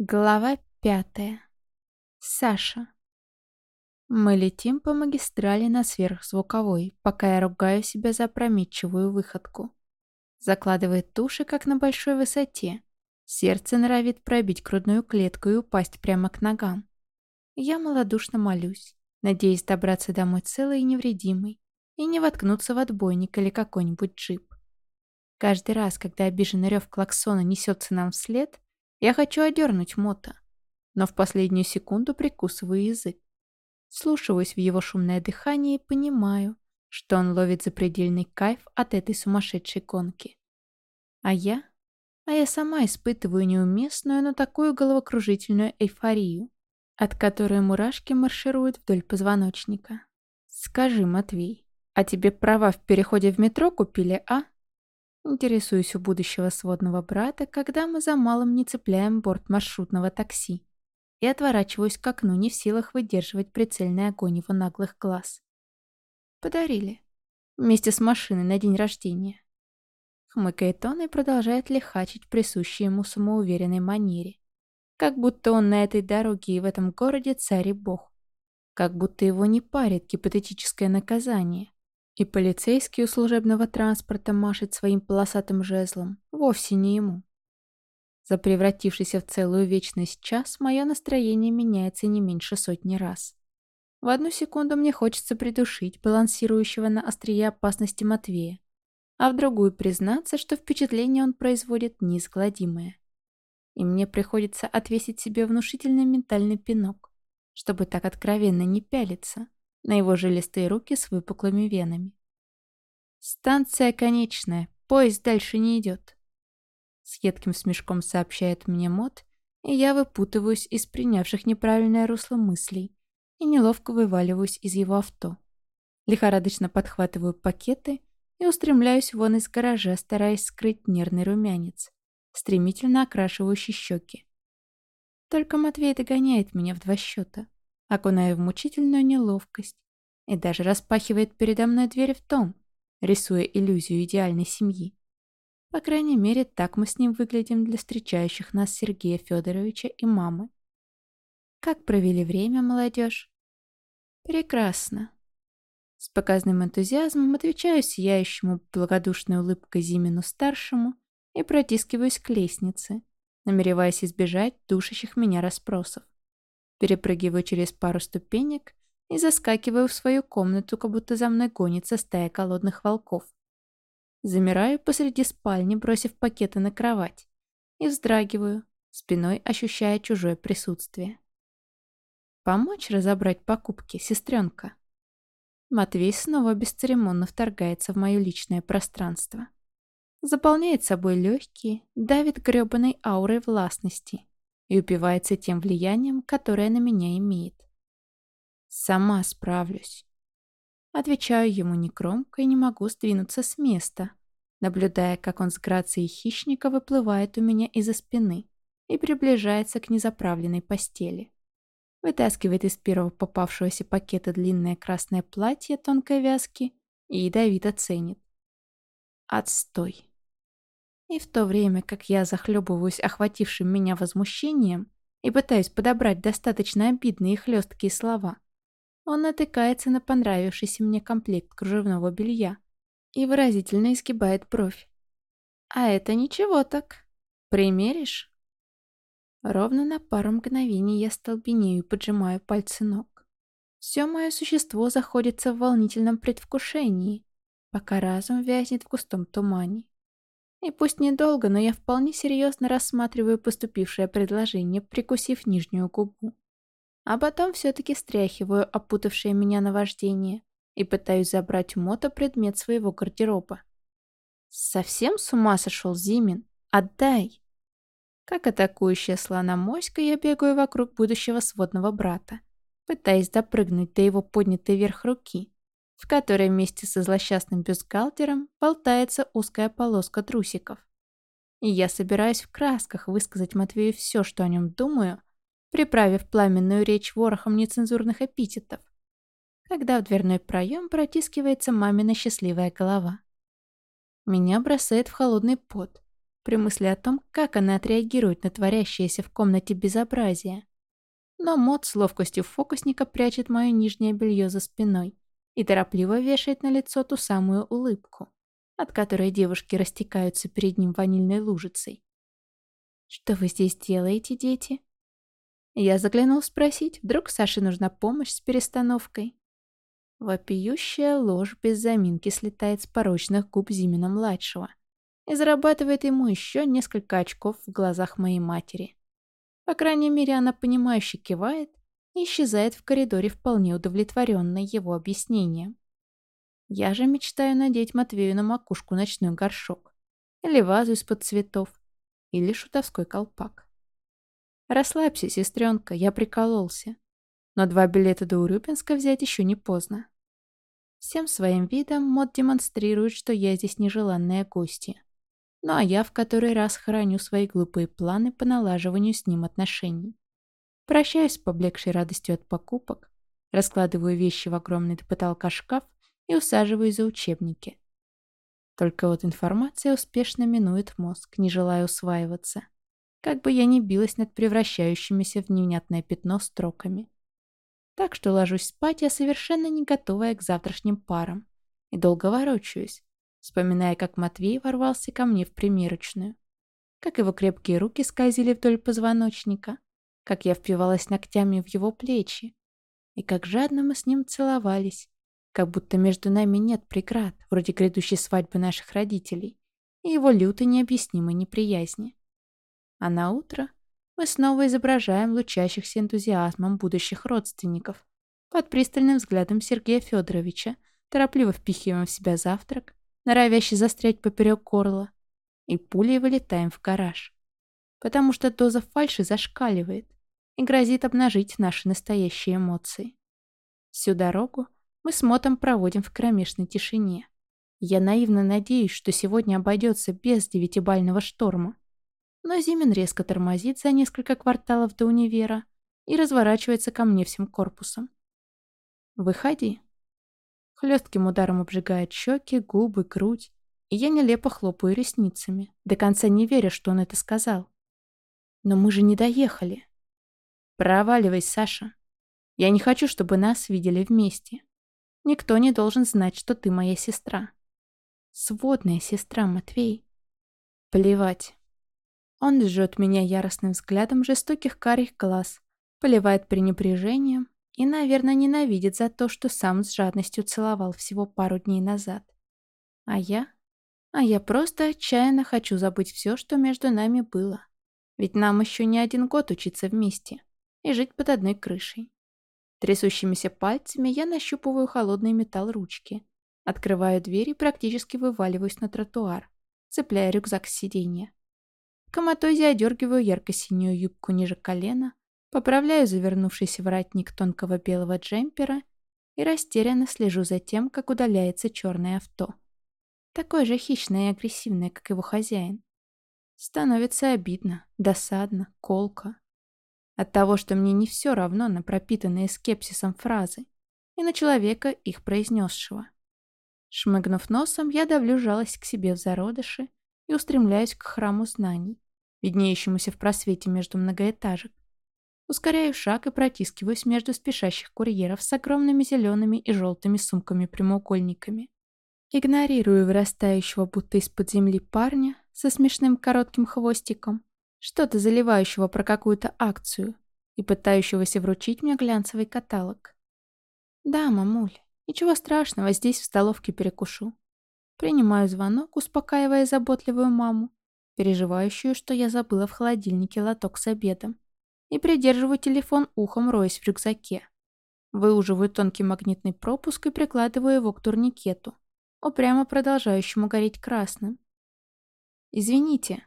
Глава пятая. Саша. Мы летим по магистрали на сверхзвуковой, пока я ругаю себя за опрометчивую выходку. Закладывает туши, как на большой высоте. Сердце норовит пробить грудную клетку и упасть прямо к ногам. Я малодушно молюсь, надеясь добраться домой целой и невредимой, и не воткнуться в отбойник или какой-нибудь джип. Каждый раз, когда обиженный рев клаксона несется нам вслед, я хочу одернуть Мота, но в последнюю секунду прикусываю язык. Слушаюсь в его шумное дыхание и понимаю, что он ловит запредельный кайф от этой сумасшедшей гонки. А я? А я сама испытываю неуместную, но такую головокружительную эйфорию, от которой мурашки маршируют вдоль позвоночника. Скажи, Матвей, а тебе права в переходе в метро купили, а? Интересуюсь у будущего сводного брата, когда мы за малым не цепляем борт маршрутного такси. И отворачиваюсь к окну, не в силах выдерживать прицельный огонь его наглых глаз. Подарили. Вместе с машиной на день рождения. Хмыкает он и продолжает лихачить присущей ему самоуверенной манере. Как будто он на этой дороге и в этом городе царь и бог. Как будто его не парит гипотетическое наказание. И полицейский у служебного транспорта машет своим полосатым жезлом. Вовсе не ему. За превратившийся в целую вечность час мое настроение меняется не меньше сотни раз. В одну секунду мне хочется придушить балансирующего на острие опасности Матвея, а в другую признаться, что впечатление он производит неизгладимое. И мне приходится отвесить себе внушительный ментальный пинок, чтобы так откровенно не пялиться на его жилистые руки с выпуклыми венами. «Станция конечная, поезд дальше не идет», — с едким смешком сообщает мне Мот, и я выпутываюсь из принявших неправильное русло мыслей и неловко вываливаюсь из его авто. Лихорадочно подхватываю пакеты и устремляюсь вон из гаража, стараясь скрыть нервный румянец, стремительно окрашивающий щеки. Только Матвей догоняет меня в два счета окуная в мучительную неловкость, и даже распахивает передо мной дверь в том, рисуя иллюзию идеальной семьи. По крайней мере, так мы с ним выглядим для встречающих нас Сергея Федоровича и мамы. Как провели время, молодежь? Прекрасно. С показным энтузиазмом отвечаю сияющему благодушной улыбкой Зимину-старшему и протискиваюсь к лестнице, намереваясь избежать душащих меня расспросов перепрыгиваю через пару ступенек и заскакиваю в свою комнату, как будто за мной гонится стая голодных волков. Замираю посреди спальни, бросив пакеты на кровать, и вздрагиваю, спиной ощущая чужое присутствие. «Помочь разобрать покупки, сестренка?» Матвей снова бесцеремонно вторгается в мое личное пространство. Заполняет собой легкие, давит гребаной аурой властности и упивается тем влиянием, которое на меня имеет. «Сама справлюсь». Отвечаю ему негромко и не могу сдвинуться с места, наблюдая, как он с грацией хищника выплывает у меня из-за спины и приближается к незаправленной постели. Вытаскивает из первого попавшегося пакета длинное красное платье тонкой вязки и ядовито ценит. Отстой. И в то время, как я захлебываюсь охватившим меня возмущением и пытаюсь подобрать достаточно обидные и хлесткие слова, он натыкается на понравившийся мне комплект кружевного белья и выразительно изгибает бровь. «А это ничего так. Примеришь?» Ровно на пару мгновений я столбенею и поджимаю пальцы ног. Все мое существо заходится в волнительном предвкушении, пока разум вязнет в густом тумане. И пусть недолго, но я вполне серьезно рассматриваю поступившее предложение, прикусив нижнюю губу. А потом все-таки стряхиваю опутавшее меня наваждение и пытаюсь забрать у Мота предмет своего гардероба. Совсем с ума сошел Зимин? Отдай! Как атакующая слона моська, я бегаю вокруг будущего сводного брата, пытаясь допрыгнуть до его поднятой вверх руки, в которой вместе со злосчастным бюстгальтером болтается узкая полоска трусиков. И я собираюсь в красках высказать Матвею все, что о нем думаю, приправив пламенную речь ворохом нецензурных эпитетов, когда в дверной проем протискивается мамина счастливая голова. Меня бросает в холодный пот, при мысли о том, как она отреагирует на творящееся в комнате безобразие. Но мод с ловкостью фокусника прячет мое нижнее белье за спиной и торопливо вешает на лицо ту самую улыбку, от которой девушки растекаются перед ним ванильной лужицей. «Что вы здесь делаете, дети?» Я заглянул спросить, вдруг Саше нужна помощь с перестановкой. Вопиющая ложь без заминки слетает с порочных губ Зимина-младшего и зарабатывает ему еще несколько очков в глазах моей матери. По крайней мере, она понимающе кивает и исчезает в коридоре вполне удовлетворенной его объяснением. Я же мечтаю надеть Матвею на макушку ночной горшок, или вазу из-под цветов, или шутовской колпак. Расслабься, сестренка, я прикололся. Но два билета до Урюпинска взять еще не поздно. Всем своим видом Мод демонстрирует, что я здесь нежеланная гостья. Ну а я в который раз храню свои глупые планы по налаживанию с ним отношений. Прощаюсь с поблекшей радостью от покупок, раскладываю вещи в огромный до потолка шкаф и усаживаюсь за учебники. Только вот информация успешно минует мозг, не желая усваиваться. Как бы я ни билась над превращающимися в невнятное пятно строками. Так что ложусь спать я совершенно не готовая к завтрашним парам. И долго ворочаюсь, вспоминая, как Матвей ворвался ко мне в примерочную. Как его крепкие руки скользили вдоль позвоночника, как я впивалась ногтями в его плечи, и как жадно мы с ним целовались, как будто между нами нет преград, вроде грядущей свадьбы наших родителей, и его лютой необъяснимой неприязни. А на утро мы снова изображаем лучащихся энтузиазмом будущих родственников. Под пристальным взглядом Сергея Федоровича торопливо впихиваем в себя завтрак, норовящий застрять поперек горла, и пулей вылетаем в гараж. Потому что доза фальши зашкаливает и грозит обнажить наши настоящие эмоции. Всю дорогу мы с Мотом проводим в кромешной тишине. Я наивно надеюсь, что сегодня обойдется без девятибального шторма. Но Зимин резко тормозит за несколько кварталов до универа и разворачивается ко мне всем корпусом. «Выходи». Хлестким ударом обжигает щеки, губы, грудь, и я нелепо хлопаю ресницами, до конца не веря, что он это сказал. «Но мы же не доехали». «Проваливай, Саша. Я не хочу, чтобы нас видели вместе. Никто не должен знать, что ты моя сестра». «Сводная сестра, Матвей». «Плевать. Он жжет меня яростным взглядом жестоких карих глаз, поливает пренебрежением и, наверное, ненавидит за то, что сам с жадностью целовал всего пару дней назад. А я? А я просто отчаянно хочу забыть все, что между нами было. Ведь нам еще не один год учиться вместе и жить под одной крышей. Трясущимися пальцами я нащупываю холодный металл ручки, открываю дверь и практически вываливаюсь на тротуар, цепляя рюкзак с сиденья. Коматозе одергиваю ярко-синюю юбку ниже колена, поправляю завернувшийся воротник тонкого белого джемпера и растерянно слежу за тем, как удаляется черное авто. Такое же хищное и агрессивное, как его хозяин. Становится обидно, досадно, колко. От того, что мне не все равно на пропитанные скепсисом фразы и на человека, их произнесшего. Шмыгнув носом, я давлю жалость к себе в зародыше и устремляюсь к храму знаний, виднеющемуся в просвете между многоэтажек. Ускоряю шаг и протискиваюсь между спешащих курьеров с огромными зелеными и желтыми сумками-прямоугольниками. Игнорирую вырастающего будто из-под земли парня со смешным коротким хвостиком, что-то заливающего про какую-то акцию и пытающегося вручить мне глянцевый каталог. «Да, мамуль, ничего страшного, здесь в столовке перекушу. Принимаю звонок, успокаивая заботливую маму, переживающую, что я забыла в холодильнике лоток с обедом, и придерживаю телефон ухом, роясь в рюкзаке. Выуживаю тонкий магнитный пропуск и прикладываю его к турникету, упрямо продолжающему гореть красным. «Извините.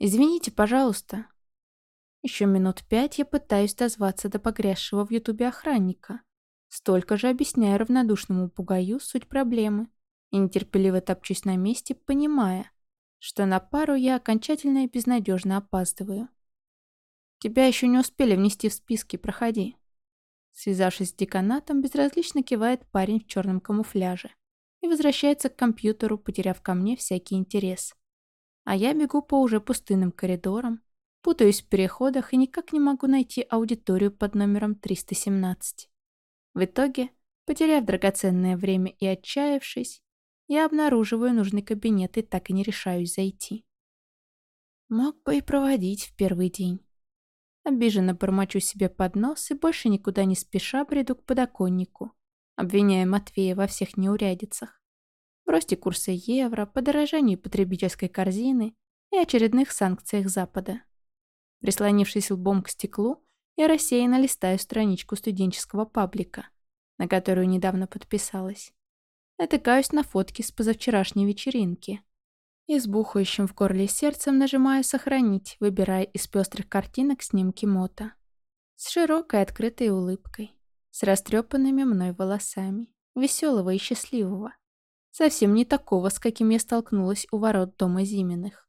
Извините, пожалуйста». Еще минут пять я пытаюсь дозваться до погрязшего в ютубе охранника. Столько же объясняю равнодушному пугаю суть проблемы и нетерпеливо топчусь на месте, понимая, что на пару я окончательно и безнадежно опаздываю. «Тебя еще не успели внести в списки, проходи». Связавшись с деканатом, безразлично кивает парень в черном камуфляже и возвращается к компьютеру, потеряв ко мне всякий интерес. А я бегу по уже пустынным коридорам, путаюсь в переходах и никак не могу найти аудиторию под номером 317. В итоге, потеряв драгоценное время и отчаявшись, я обнаруживаю нужный кабинет и так и не решаюсь зайти. Мог бы и проводить в первый день. Обиженно бормочу себе под нос и больше никуда не спеша бреду к подоконнику, обвиняя Матвея во всех неурядицах. В росте курса евро, подорожании потребительской корзины и очередных санкциях Запада. Прислонившись лбом к стеклу, я рассеянно листаю страничку студенческого паблика, на которую недавно подписалась. Натыкаюсь на фотки с позавчерашней вечеринки. И с бухающим в горле сердцем нажимаю «Сохранить», выбирая из пестрых картинок снимки Мота. С широкой открытой улыбкой, с растрепанными мной волосами, веселого и счастливого. Совсем не такого, с каким я столкнулась у ворот дома Зиминых.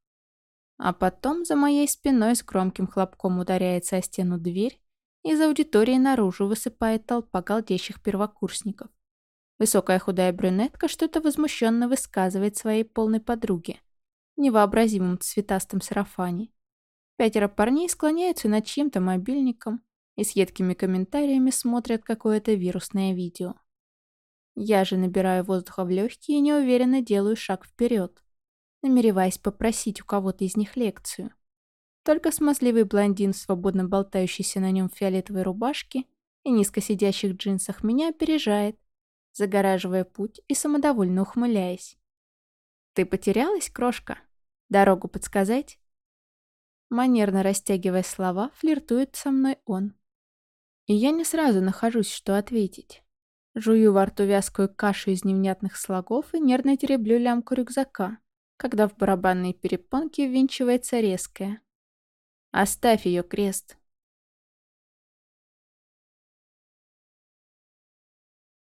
А потом за моей спиной с громким хлопком ударяется о стену дверь, из аудитории наружу высыпает толпа голдящих первокурсников. Высокая худая брюнетка что-то возмущенно высказывает своей полной подруге, невообразимом цветастом сарафане. Пятеро парней склоняются над чьим-то мобильником и с едкими комментариями смотрят какое-то вирусное видео. Я же набираю воздуха в легкие и неуверенно делаю шаг вперед, намереваясь попросить у кого-то из них лекцию. Только смазливый блондин в свободно болтающейся на нем фиолетовой рубашке и низко сидящих джинсах меня опережает загораживая путь и самодовольно ухмыляясь. «Ты потерялась, крошка? Дорогу подсказать?» Манерно растягивая слова, флиртует со мной он. И я не сразу нахожусь, что ответить. Жую во рту вязкую кашу из невнятных слогов и нервно тереблю лямку рюкзака, когда в барабанные перепонки ввинчивается резкая. «Оставь ее, крест!»